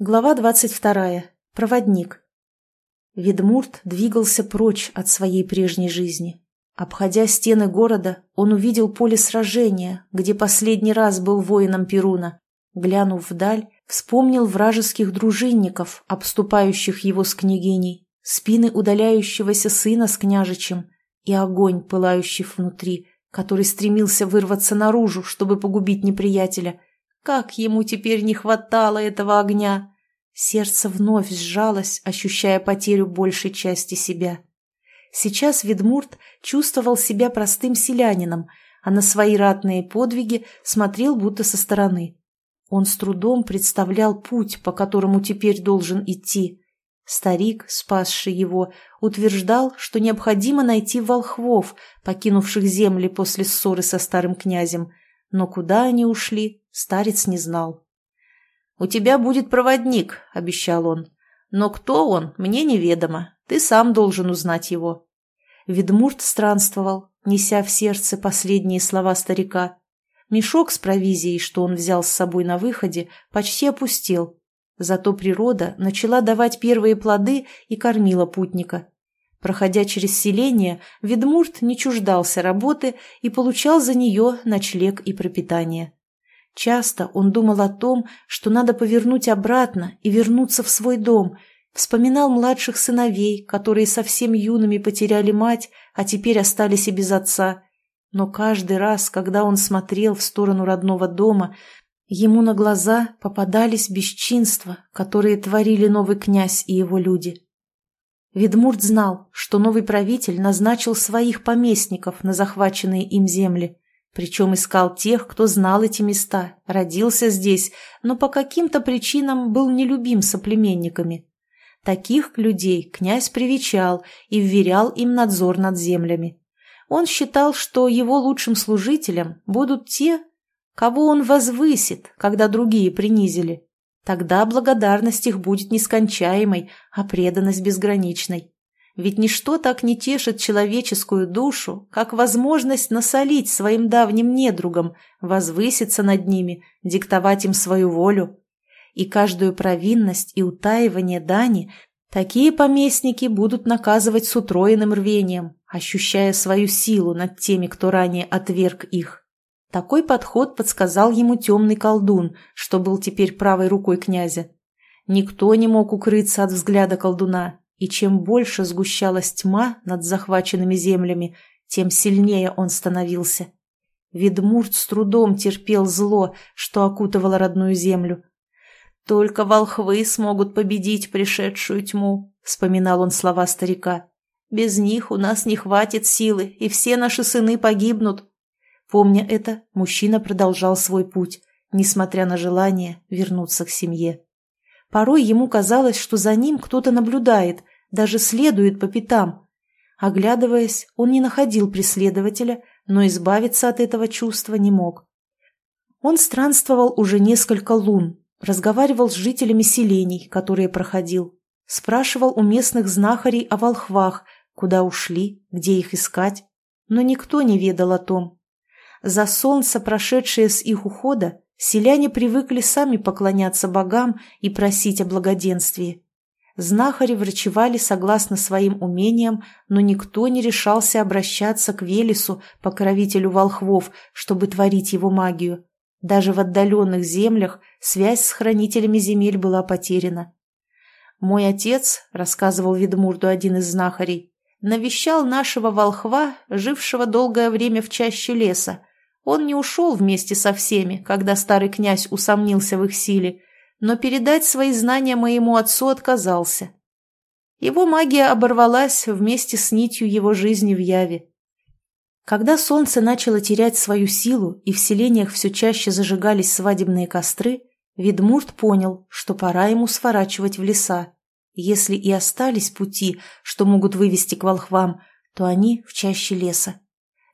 Глава двадцать вторая. Проводник. Ведмурт двигался прочь от своей прежней жизни. Обходя стены города, он увидел поле сражения, где последний раз был воином Перуна. Глянув вдаль, вспомнил вражеских дружинников, обступающих его с княгиней, спины удаляющегося сына с княжичем и огонь, пылающий внутри, который стремился вырваться наружу, чтобы погубить неприятеля – как ему теперь не хватало этого огня! Сердце вновь сжалось, ощущая потерю большей части себя. Сейчас Ведмурт чувствовал себя простым селянином, а на свои ратные подвиги смотрел будто со стороны. Он с трудом представлял путь, по которому теперь должен идти. Старик, спасший его, утверждал, что необходимо найти волхвов, покинувших земли после ссоры со старым князем – но куда они ушли, старец не знал. «У тебя будет проводник», — обещал он. «Но кто он, мне неведомо. Ты сам должен узнать его». Ведмурт странствовал, неся в сердце последние слова старика. Мешок с провизией, что он взял с собой на выходе, почти опустел. Зато природа начала давать первые плоды и кормила путника. Проходя через селение, Ведмурт не чуждался работы и получал за нее ночлег и пропитание. Часто он думал о том, что надо повернуть обратно и вернуться в свой дом, вспоминал младших сыновей, которые совсем юными потеряли мать, а теперь остались и без отца. Но каждый раз, когда он смотрел в сторону родного дома, ему на глаза попадались бесчинства, которые творили новый князь и его люди. Ведмурт знал, что новый правитель назначил своих поместников на захваченные им земли, причем искал тех, кто знал эти места, родился здесь, но по каким-то причинам был нелюбим соплеменниками. Таких людей князь привечал и вверял им надзор над землями. Он считал, что его лучшим служителем будут те, кого он возвысит, когда другие принизили. Тогда благодарность их будет нескончаемой, а преданность безграничной. Ведь ничто так не тешит человеческую душу, как возможность насолить своим давним недругам, возвыситься над ними, диктовать им свою волю. И каждую провинность и утаивание дани такие поместники будут наказывать с утроенным рвением, ощущая свою силу над теми, кто ранее отверг их. Такой подход подсказал ему темный колдун, что был теперь правой рукой князя. Никто не мог укрыться от взгляда колдуна, и чем больше сгущалась тьма над захваченными землями, тем сильнее он становился. Ведмурт с трудом терпел зло, что окутывало родную землю. «Только волхвы смогут победить пришедшую тьму», — вспоминал он слова старика. «Без них у нас не хватит силы, и все наши сыны погибнут». Помня это, мужчина продолжал свой путь, несмотря на желание вернуться к семье. Порой ему казалось, что за ним кто-то наблюдает, даже следует по пятам. Оглядываясь, он не находил преследователя, но избавиться от этого чувства не мог. Он странствовал уже несколько лун, разговаривал с жителями селений, которые проходил, спрашивал у местных знахарей о волхвах, куда ушли, где их искать, но никто не ведал о том, за солнце, прошедшее с их ухода, селяне привыкли сами поклоняться богам и просить о благоденствии. Знахари врачевали согласно своим умениям, но никто не решался обращаться к Велесу, покровителю волхвов, чтобы творить его магию. Даже в отдаленных землях связь с хранителями земель была потеряна. «Мой отец», — рассказывал Ведмурду один из знахарей, — навещал нашего волхва, жившего долгое время в чаще леса, он не ушел вместе со всеми, когда старый князь усомнился в их силе, но передать свои знания моему отцу отказался. Его магия оборвалась вместе с нитью его жизни в Яве. Когда солнце начало терять свою силу и в селениях все чаще зажигались свадебные костры, Ведмурт понял, что пора ему сворачивать в леса. Если и остались пути, что могут вывести к волхвам, то они в чаще леса.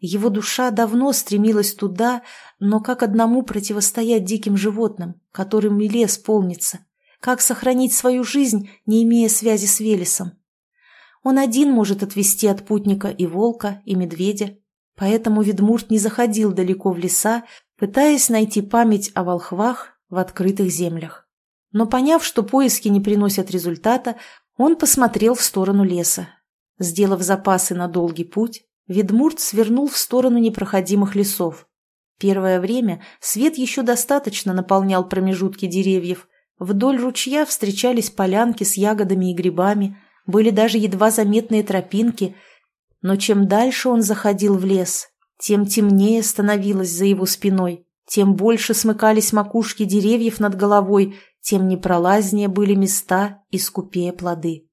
Его душа давно стремилась туда, но как одному противостоять диким животным, которым и лес полнится? Как сохранить свою жизнь, не имея связи с Велесом? Он один может отвести от путника и волка, и медведя. Поэтому Ведмурт не заходил далеко в леса, пытаясь найти память о волхвах в открытых землях. но поняв, что поиски не приносят результата, он посмотрел в сторону леса. Сделав запасы на долгий путь, Ведмурт свернул в сторону непроходимых лесов. Первое время свет еще достаточно наполнял промежутки деревьев. Вдоль ручья встречались полянки с ягодами и грибами, были даже едва заметные тропинки, но чем дальше он заходил в лес, тем темнее становилось за его спиной, тем больше смыкались макушки деревьев над головой, тем непролазнее были места и скупее плоды.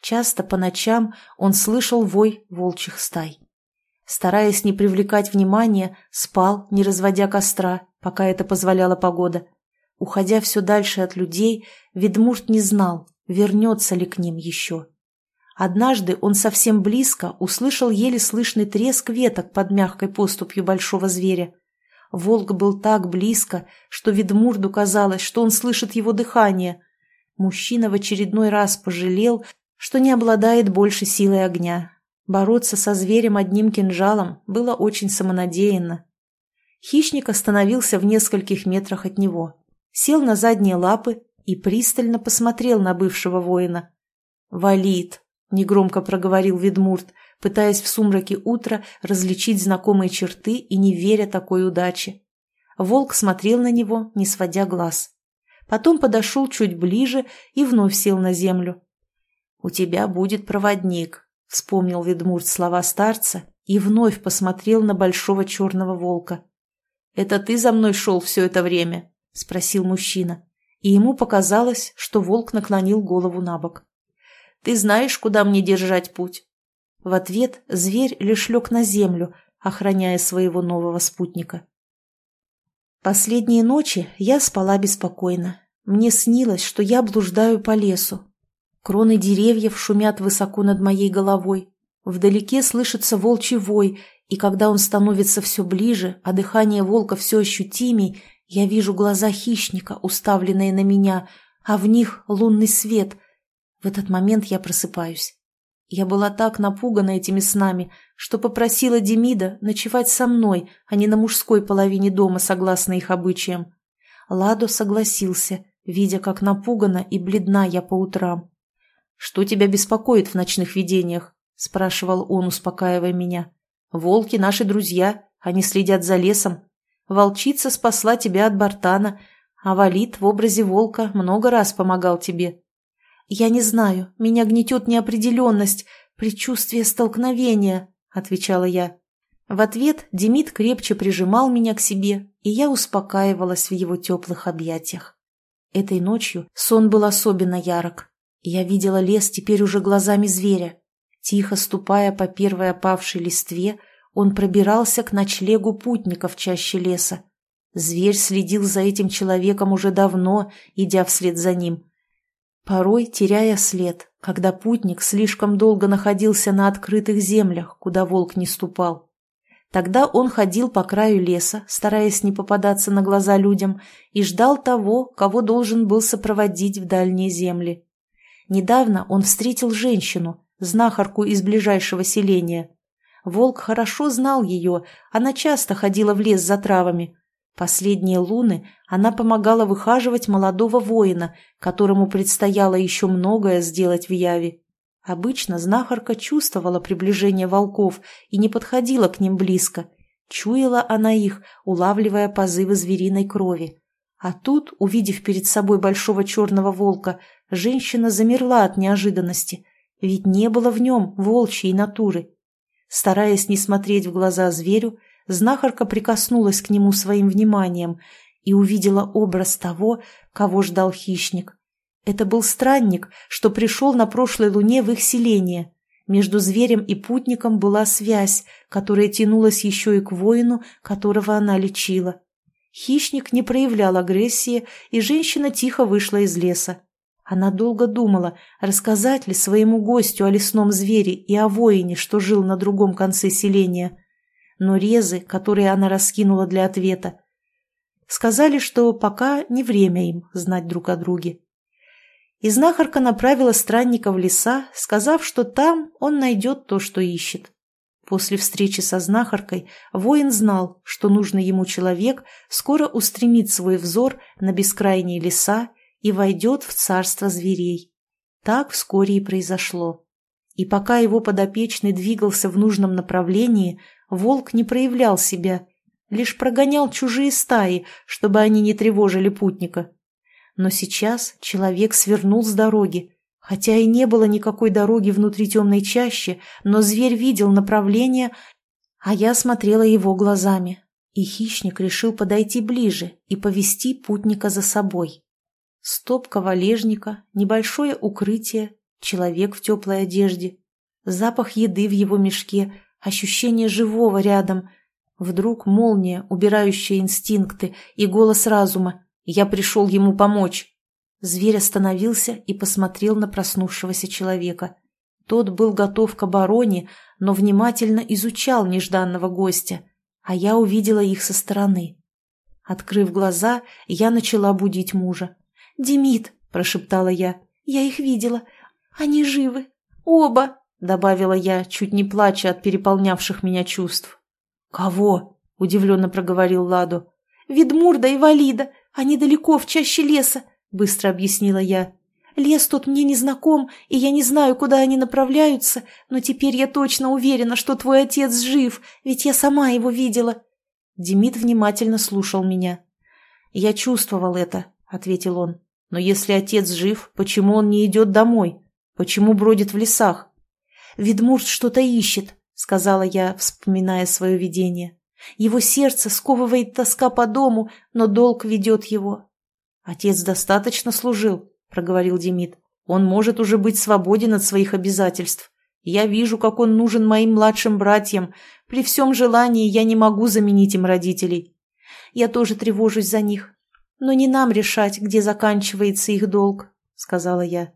Часто по ночам он слышал вой волчьих стай. Стараясь не привлекать внимания, спал, не разводя костра, пока это позволяла погода. Уходя все дальше от людей, Ведмурт не знал, вернется ли к ним еще. Однажды он совсем близко услышал еле слышный треск веток под мягкой поступью большого зверя. Волк был так близко, что Ведмурду казалось, что он слышит его дыхание. Мужчина в очередной раз пожалел, что не обладает больше силой огня. Бороться со зверем одним кинжалом было очень самонадеянно. Хищник остановился в нескольких метрах от него, сел на задние лапы и пристально посмотрел на бывшего воина. «Валит!» — негромко проговорил Ведмурт, пытаясь в сумраке утра различить знакомые черты и не веря такой удаче. Волк смотрел на него, не сводя глаз. Потом подошел чуть ближе и вновь сел на землю. «У тебя будет проводник», — вспомнил Ведмурт слова старца и вновь посмотрел на большого черного волка. «Это ты за мной шел все это время?» — спросил мужчина, и ему показалось, что волк наклонил голову на бок. «Ты знаешь, куда мне держать путь?» В ответ зверь лишь лег на землю, охраняя своего нового спутника. Последние ночи я спала беспокойно. Мне снилось, что я блуждаю по лесу. Кроны деревьев шумят высоко над моей головой. Вдалеке слышится волчий вой, и когда он становится все ближе, а дыхание волка все ощутимей, я вижу глаза хищника, уставленные на меня, а в них лунный свет. В этот момент я просыпаюсь. Я была так напугана этими снами, что попросила Демида ночевать со мной, а не на мужской половине дома, согласно их обычаям. Ладо согласился, видя, как напугана и бледна я по утрам. «Что тебя беспокоит в ночных видениях?» – спрашивал он, успокаивая меня. «Волки – наши друзья, они следят за лесом. Волчица спасла тебя от Бартана, а Валит в образе волка много раз помогал тебе. «Я не знаю, меня гнетет неопределенность, предчувствие столкновения», — отвечала я. В ответ Демид крепче прижимал меня к себе, и я успокаивалась в его теплых объятиях. Этой ночью сон был особенно ярок. Я видела лес теперь уже глазами зверя. Тихо ступая по первой опавшей листве, он пробирался к ночлегу путников чаще леса. Зверь следил за этим человеком уже давно, идя вслед за ним порой теряя след, когда путник слишком долго находился на открытых землях, куда волк не ступал. Тогда он ходил по краю леса, стараясь не попадаться на глаза людям, и ждал того, кого должен был сопроводить в дальние земли. Недавно он встретил женщину, знахарку из ближайшего селения. Волк хорошо знал ее, она часто ходила в лес за травами, Последние луны она помогала выхаживать молодого воина, которому предстояло еще многое сделать в Яве. Обычно знахарка чувствовала приближение волков и не подходила к ним близко. Чуяла она их, улавливая позывы звериной крови. А тут, увидев перед собой большого черного волка, женщина замерла от неожиданности, ведь не было в нем волчьей натуры. Стараясь не смотреть в глаза зверю, знахарка прикоснулась к нему своим вниманием и увидела образ того, кого ждал хищник. Это был странник, что пришел на прошлой луне в их селение. Между зверем и путником была связь, которая тянулась еще и к воину, которого она лечила. Хищник не проявлял агрессии, и женщина тихо вышла из леса. Она долго думала, рассказать ли своему гостю о лесном звере и о воине, что жил на другом конце селения но резы, которые она раскинула для ответа, сказали, что пока не время им знать друг о друге. И знахарка направила странника в леса, сказав, что там он найдет то, что ищет. После встречи со знахаркой воин знал, что нужный ему человек скоро устремит свой взор на бескрайние леса и войдет в царство зверей. Так вскоре и произошло. И пока его подопечный двигался в нужном направлении, волк не проявлял себя, лишь прогонял чужие стаи, чтобы они не тревожили путника. Но сейчас человек свернул с дороги, хотя и не было никакой дороги внутри темной чащи, но зверь видел направление, а я смотрела его глазами, и хищник решил подойти ближе и повести путника за собой. Стопка валежника, небольшое укрытие, человек в теплой одежде, запах еды в его мешке, ощущение живого рядом. Вдруг молния, убирающая инстинкты, и голос разума. Я пришел ему помочь. Зверь остановился и посмотрел на проснувшегося человека. Тот был готов к обороне, но внимательно изучал нежданного гостя, а я увидела их со стороны. Открыв глаза, я начала будить мужа. «Демид!» – прошептала я. «Я их видела. Они живы. Оба!» – добавила я, чуть не плача от переполнявших меня чувств. «Кого?» – удивленно проговорил Ладу. «Ведмурда и Валида. Они далеко, в чаще леса», – быстро объяснила я. «Лес тут мне не знаком, и я не знаю, куда они направляются, но теперь я точно уверена, что твой отец жив, ведь я сама его видела». Демид внимательно слушал меня. «Я чувствовал это», — ответил он. Но если отец жив, почему он не идет домой? Почему бродит в лесах? Ведмурт что-то ищет, сказала я, вспоминая свое видение. Его сердце сковывает тоска по дому, но долг ведет его. Отец достаточно служил, проговорил Демид. Он может уже быть свободен от своих обязательств. Я вижу, как он нужен моим младшим братьям. При всем желании я не могу заменить им родителей. Я тоже тревожусь за них. «Но не нам решать, где заканчивается их долг», — сказала я.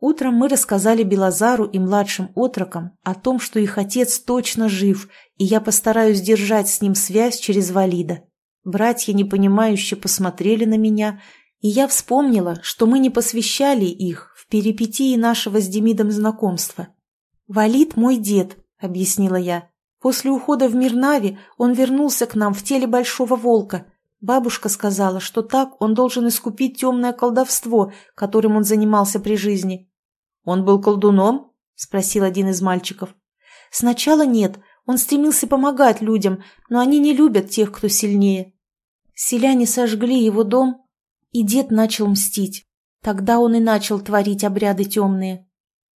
Утром мы рассказали Белозару и младшим отрокам о том, что их отец точно жив, и я постараюсь держать с ним связь через Валида. Братья непонимающе посмотрели на меня, и я вспомнила, что мы не посвящали их в перипетии нашего с Демидом знакомства. «Валид мой дед», — объяснила я. «После ухода в Мирнави он вернулся к нам в теле большого волка, Бабушка сказала, что так он должен искупить темное колдовство, которым он занимался при жизни. «Он был колдуном?» – спросил один из мальчиков. «Сначала нет, он стремился помогать людям, но они не любят тех, кто сильнее. Селяне сожгли его дом, и дед начал мстить. Тогда он и начал творить обряды темные».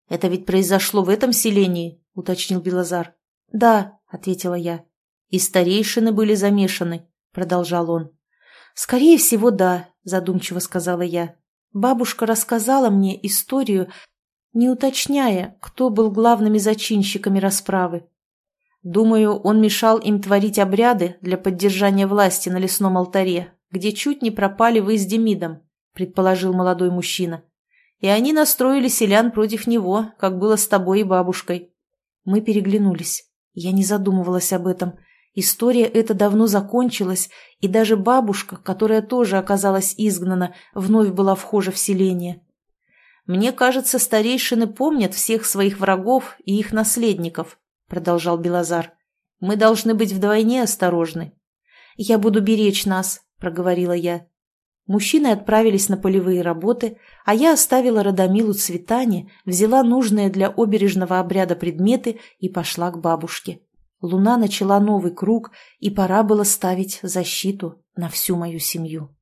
«Это ведь произошло в этом селении?» – уточнил Белозар. «Да», – ответила я. «И старейшины были замешаны», – продолжал он. «Скорее всего, да», – задумчиво сказала я. Бабушка рассказала мне историю, не уточняя, кто был главными зачинщиками расправы. Думаю, он мешал им творить обряды для поддержания власти на лесном алтаре, где чуть не пропали вы с Демидом, предположил молодой мужчина. И они настроили селян против него, как было с тобой и бабушкой. Мы переглянулись. Я не задумывалась об этом. История эта давно закончилась, и даже бабушка, которая тоже оказалась изгнана, вновь была вхожа в селение. «Мне кажется, старейшины помнят всех своих врагов и их наследников», — продолжал Белозар. «Мы должны быть вдвойне осторожны». «Я буду беречь нас», — проговорила я. Мужчины отправились на полевые работы, а я оставила Радомилу цветане, взяла нужные для обережного обряда предметы и пошла к бабушке. Луна начала новый круг, и пора было ставить защиту на всю мою семью.